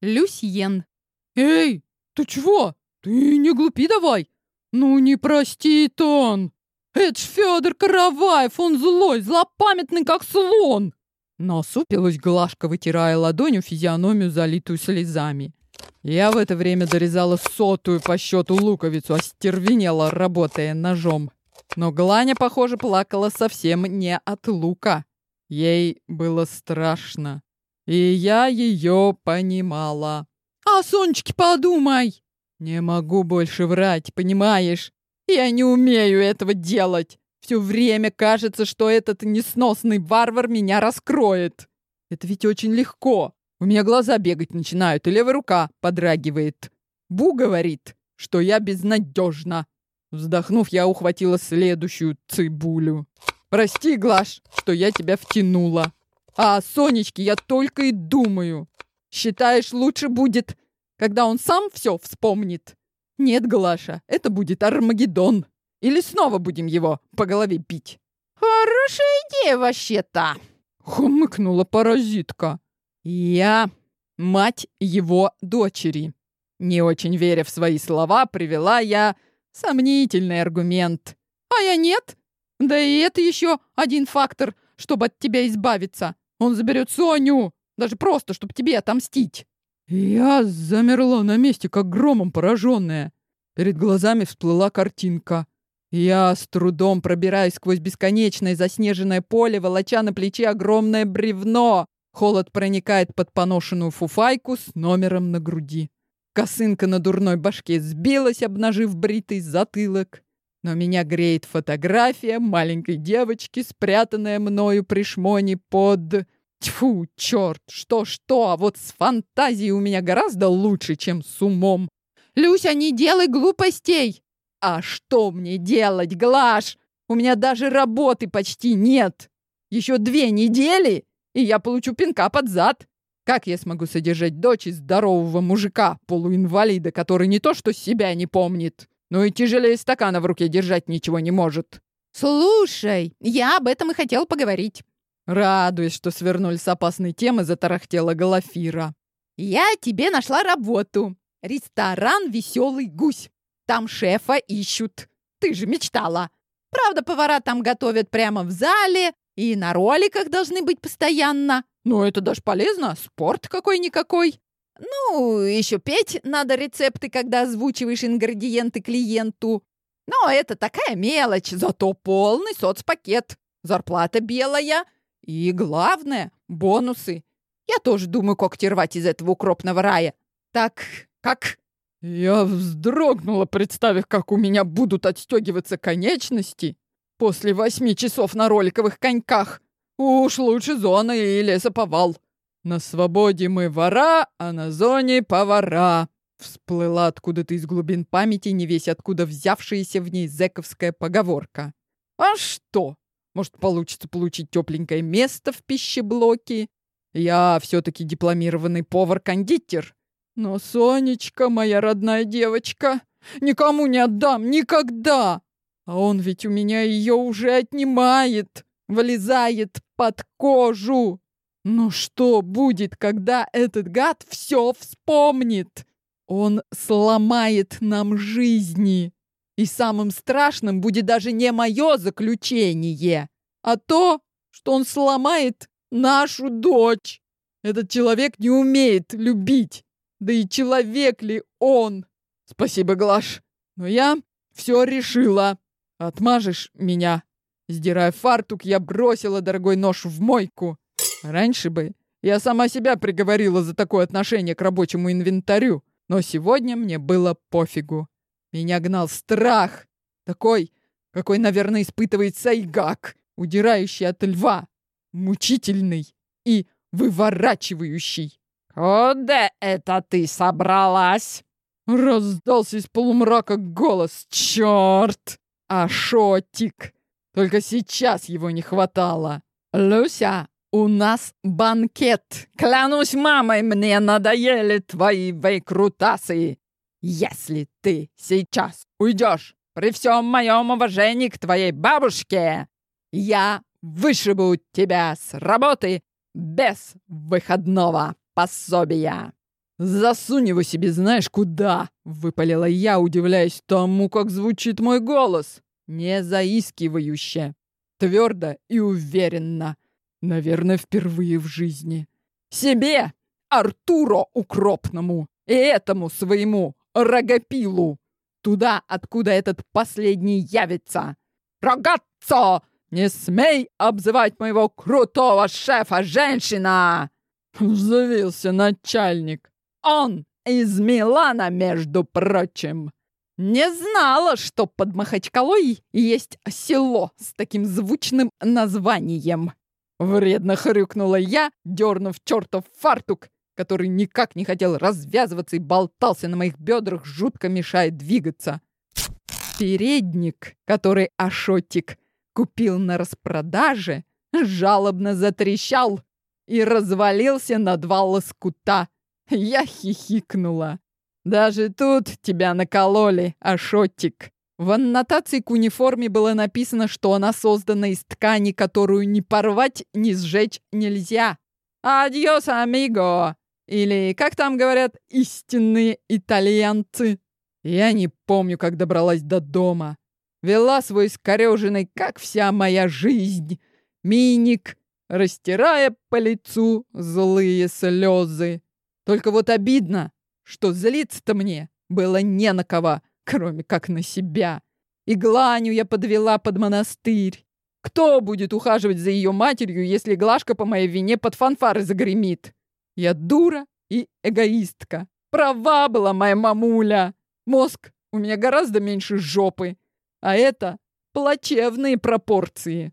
Люсьен. «Эй, ты чего? Ты не глупи давай! Ну не простит он! Это ж Федор Караваев, он злой, злопамятный, как слон!» Насупилась Глашка, вытирая ладонью физиономию, залитую слезами. Я в это время дорезала сотую по счету луковицу, остервенела, работая ножом. Но Гланя, похоже, плакала совсем не от лука. Ей было страшно. И я ее понимала. «А, Сонечке, подумай!» «Не могу больше врать, понимаешь? Я не умею этого делать. Все время кажется, что этот несносный варвар меня раскроет. Это ведь очень легко. У меня глаза бегать начинают, и левая рука подрагивает. Бу говорит, что я безнадежна. Вздохнув, я ухватила следующую цибулю. «Прости, Глаш, что я тебя втянула. А о Сонечке я только и думаю. Считаешь, лучше будет, когда он сам все вспомнит?» «Нет, Глаша, это будет Армагеддон. Или снова будем его по голове бить?» «Хорошая идея вообще-то!» — хмыкнула паразитка. «Я мать его дочери». Не очень веря в свои слова, привела я Сомнительный аргумент. А я нет. Да и это еще один фактор, чтобы от тебя избавиться. Он заберет Соню, даже просто, чтобы тебе отомстить. Я замерла на месте, как громом пораженная. Перед глазами всплыла картинка. Я с трудом пробираюсь сквозь бесконечное заснеженное поле, волоча на плече огромное бревно. Холод проникает под поношенную фуфайку с номером на груди. Косынка на дурной башке сбилась, обнажив бритый затылок. Но меня греет фотография маленькой девочки, спрятанная мною при шмоне под... Тьфу, черт, что-что, а вот с фантазией у меня гораздо лучше, чем с умом. Люся, не делай глупостей! А что мне делать, Глаш? У меня даже работы почти нет. Еще две недели, и я получу пинка под зад. Как я смогу содержать дочь здорового мужика, полуинвалида, который не то что себя не помнит, но и тяжелее стакана в руке держать ничего не может? Слушай, я об этом и хотел поговорить. Радуясь, что свернули с опасной темы, затарахтела Галафира. Я тебе нашла работу. Ресторан «Веселый гусь». Там шефа ищут. Ты же мечтала. Правда, повара там готовят прямо в зале и на роликах должны быть постоянно. Ну, это даже полезно. Спорт какой-никакой. Ну, еще петь надо рецепты, когда озвучиваешь ингредиенты клиенту. Но это такая мелочь, зато полный соцпакет. Зарплата белая. И главное, бонусы. Я тоже думаю, как рвать из этого укропного рая. Так, как? Я вздрогнула, представив, как у меня будут отстегиваться конечности после восьми часов на роликовых коньках. Уж лучше зона и лесоповал. На свободе мы вора, а на зоне повара. Всплыла откуда-то из глубин памяти, не весь откуда взявшаяся в ней зэковская поговорка. А что? Может, получится получить тепленькое место в пищеблоке? Я все-таки дипломированный повар-кондитер. Но Сонечка, моя родная девочка, никому не отдам, никогда! А он ведь у меня ее уже отнимает, вылезает под кожу. Ну что будет, когда этот гад все вспомнит? Он сломает нам жизни. И самым страшным будет даже не мое заключение, а то, что он сломает нашу дочь. Этот человек не умеет любить. Да и человек ли он? Спасибо, Глаш. Но я все решила. Отмажешь меня Сдирая фартук, я бросила дорогой нож в мойку. Раньше бы я сама себя приговорила за такое отношение к рабочему инвентарю, но сегодня мне было пофигу. Меня гнал страх, такой, какой, наверное, испытывает Сайгак, удирающий от льва, мучительный и выворачивающий. «Куда это ты собралась?» Раздался из полумрака голос. «Черт! Ашотик!» Только сейчас его не хватало. «Люся, у нас банкет. Клянусь мамой, мне надоели твои выкрутасы. Если ты сейчас уйдешь при всем моем уважении к твоей бабушке, я вышибу тебя с работы без выходного пособия». Засунь его себе знаешь куда!» — выпалила я, удивляясь тому, как звучит мой голос. Не заискивающе, твердо и уверенно. Наверное, впервые в жизни. Себе, Артуро Укропному, и этому своему Рогопилу. Туда, откуда этот последний явится. «Рогатцо! Не смей обзывать моего крутого шефа, женщина!» Взвился начальник. Он из Милана, между прочим. Не знала, что под Махачкалой есть село с таким звучным названием. Вредно хрюкнула я, дернув чертов фартук, который никак не хотел развязываться и болтался на моих бедрах, жутко мешая двигаться. Передник, который Ашотик купил на распродаже, жалобно затрещал и развалился на два лоскута. Я хихикнула. Даже тут тебя накололи, Ашотик. В аннотации к униформе было написано, что она создана из ткани, которую ни порвать, ни сжечь нельзя. «Адьос, амиго!» Или, как там говорят, истинные итальянцы. Я не помню, как добралась до дома. Вела свой скореженный, как вся моя жизнь, миник, растирая по лицу злые слезы. Только вот обидно, что злиться-то мне было не на кого, кроме как на себя. И Гланю я подвела под монастырь. Кто будет ухаживать за ее матерью, если Глашка по моей вине под фанфары загремит? Я дура и эгоистка. Права была моя мамуля. Мозг у меня гораздо меньше жопы. А это плачевные пропорции.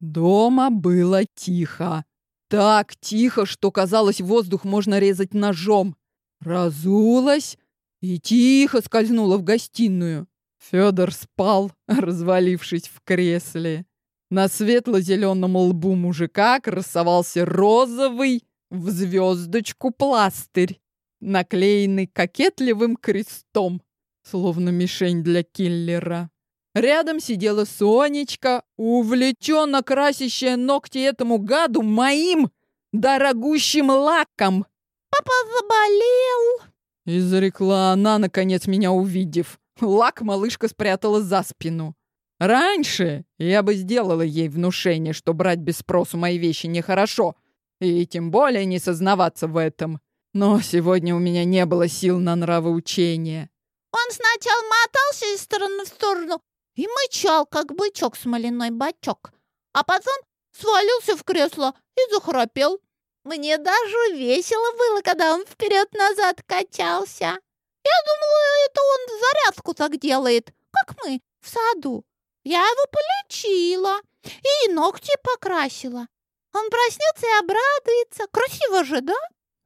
Дома было тихо. Так тихо, что казалось, воздух можно резать ножом. Разулась и тихо скользнула в гостиную. Федор спал, развалившись в кресле. На светло-зеленом лбу мужика красовался розовый в звездочку пластырь, наклеенный кокетливым крестом, словно мишень для киллера. Рядом сидела Сонечка, увлеченно красящая ногти этому гаду моим дорогущим лаком. «Папа заболел!» — изрекла она, наконец меня увидев. Лак малышка спрятала за спину. Раньше я бы сделала ей внушение, что брать без спросу мои вещи нехорошо, и тем более не сознаваться в этом. Но сегодня у меня не было сил на нравоучение. Он сначала мотался из стороны в сторону, и мычал, как бычок смоляной бачок. А потом свалился в кресло и захрапел. Мне даже весело было, когда он вперед-назад качался. Я думала, это он зарядку так делает, как мы в саду. Я его полечила и ногти покрасила. Он проснется и обрадуется. Красиво же, да?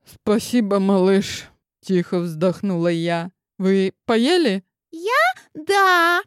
Спасибо, малыш, тихо вздохнула я. Вы поели? Я? Да.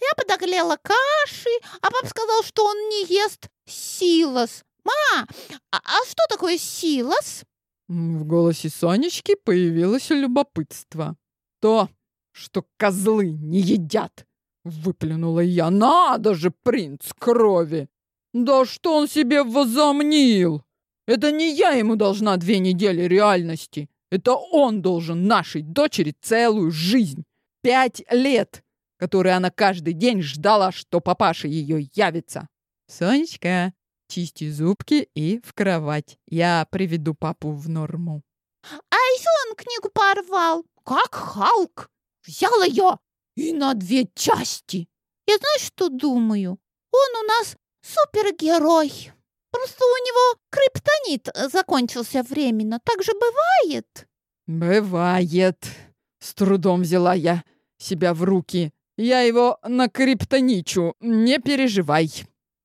Я подогрела каши, а пап сказал, что он не ест силос. Ма, а, а что такое силос? В голосе Сонечки появилось любопытство. То, что козлы не едят. Выплюнула я. Надо же, принц крови! Да что он себе возомнил? Это не я ему должна две недели реальности. Это он должен нашей дочери целую жизнь. Пять лет которой она каждый день ждала, что папаша ее явится. «Сонечка, чисти зубки и в кровать. Я приведу папу в норму». «А еще он книгу порвал, как Халк. Взял ее и на две части. Я знаешь, что думаю? Он у нас супергерой. Просто у него криптонит закончился временно. Так же бывает?» «Бывает». С трудом взяла я себя в руки. Я его на криптоничу, не переживай.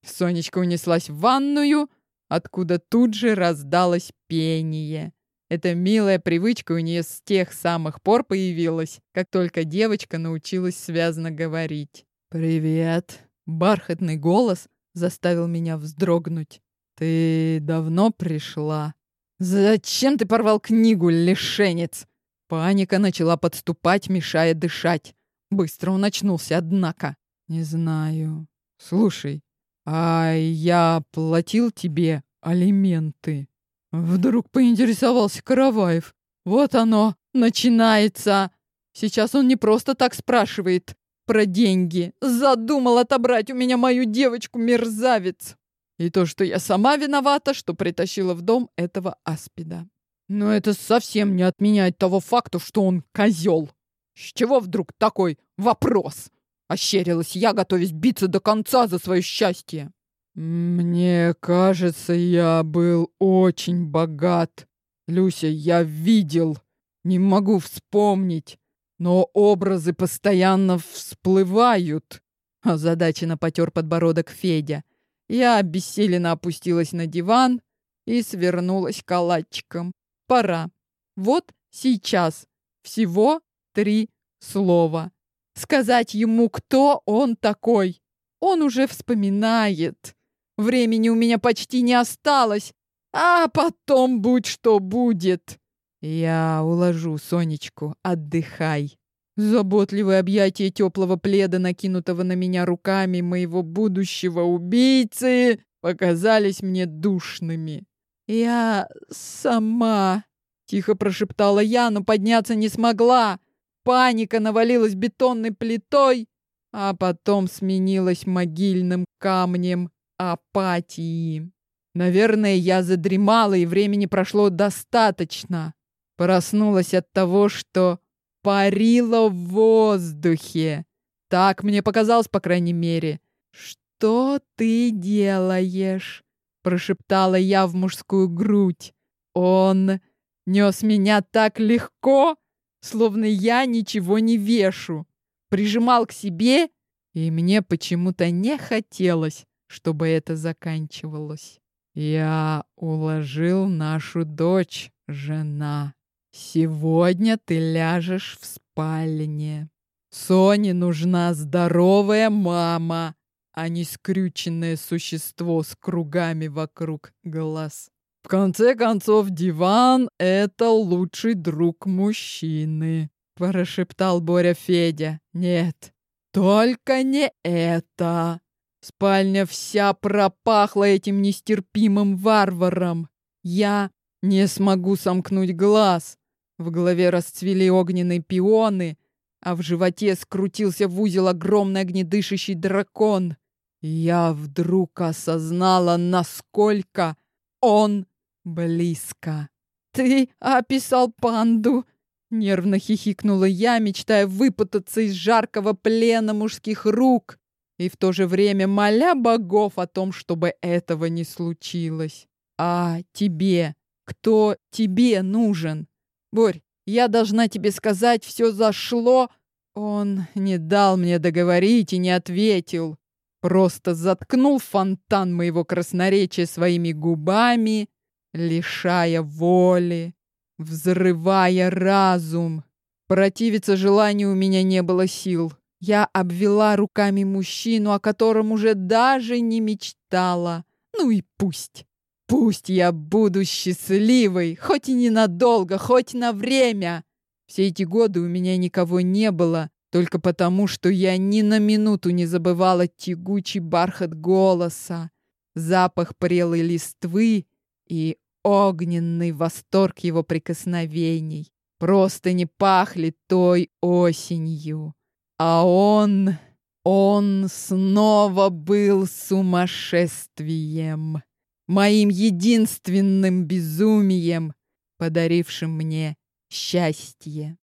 Сонечка унеслась в ванную, откуда тут же раздалось пение. Эта милая привычка у нее с тех самых пор появилась, как только девочка научилась связно говорить. «Привет!» Бархатный голос заставил меня вздрогнуть. «Ты давно пришла?» «Зачем ты порвал книгу, лишенец?» Паника начала подступать, мешая дышать. Быстро он очнулся, однако. Не знаю. Слушай, а я платил тебе алименты? Вдруг поинтересовался Караваев. Вот оно, начинается. Сейчас он не просто так спрашивает про деньги. Задумал отобрать у меня мою девочку, мерзавец. И то, что я сама виновата, что притащила в дом этого аспида. Но это совсем не отменяет того факта, что он козел. С чего вдруг такой вопрос? Ощерилась я, готовясь биться до конца за свое счастье. Мне кажется, я был очень богат. Люся, я видел. Не могу вспомнить. Но образы постоянно всплывают. Озадаченно потер подбородок Федя. Я обессиленно опустилась на диван и свернулась калачиком. Пора. Вот сейчас. Всего три слова. Сказать ему, кто он такой. Он уже вспоминает. Времени у меня почти не осталось. А потом будь что будет. Я уложу Сонечку, отдыхай. Заботливые объятия теплого пледа, накинутого на меня руками моего будущего убийцы, показались мне душными. Я сама, тихо прошептала я, но подняться не смогла. Паника навалилась бетонной плитой, а потом сменилась могильным камнем апатии. Наверное, я задремала, и времени прошло достаточно. Проснулась от того, что парила в воздухе. Так мне показалось, по крайней мере. «Что ты делаешь?» — прошептала я в мужскую грудь. Он нес меня так легко, словно я ничего не вешу. Прижимал к себе, и мне почему-то не хотелось, чтобы это заканчивалось. Я уложил нашу дочь, жена. Сегодня ты ляжешь в спальне. Соне нужна здоровая мама, а не скрюченное существо с кругами вокруг глаз. В конце концов, диван — это лучший друг мужчины, прошептал Боря Федя. Нет, только не это. Спальня вся пропахла этим нестерпимым варваром. Я не смогу сомкнуть глаз. В голове расцвели огненные пионы, а в животе скрутился в узел огромный огнедышащий дракон. Я вдруг осознала, насколько он близко. «Ты описал панду!» Нервно хихикнула я, мечтая выпутаться из жаркого плена мужских рук и в то же время моля богов о том, чтобы этого не случилось. «А тебе? Кто тебе нужен?» Борь, я должна тебе сказать, все зашло. Он не дал мне договорить и не ответил. Просто заткнул фонтан моего красноречия своими губами, лишая воли, взрывая разум. Противиться желанию у меня не было сил. Я обвела руками мужчину, о котором уже даже не мечтала. Ну и пусть. Пусть я буду счастливой, хоть и ненадолго, хоть на время. Все эти годы у меня никого не было, только потому, что я ни на минуту не забывала тягучий бархат голоса, запах прелой листвы и огненный восторг его прикосновений. Просто не пахли той осенью. А он... он снова был сумасшествием моим единственным безумием, подарившим мне счастье.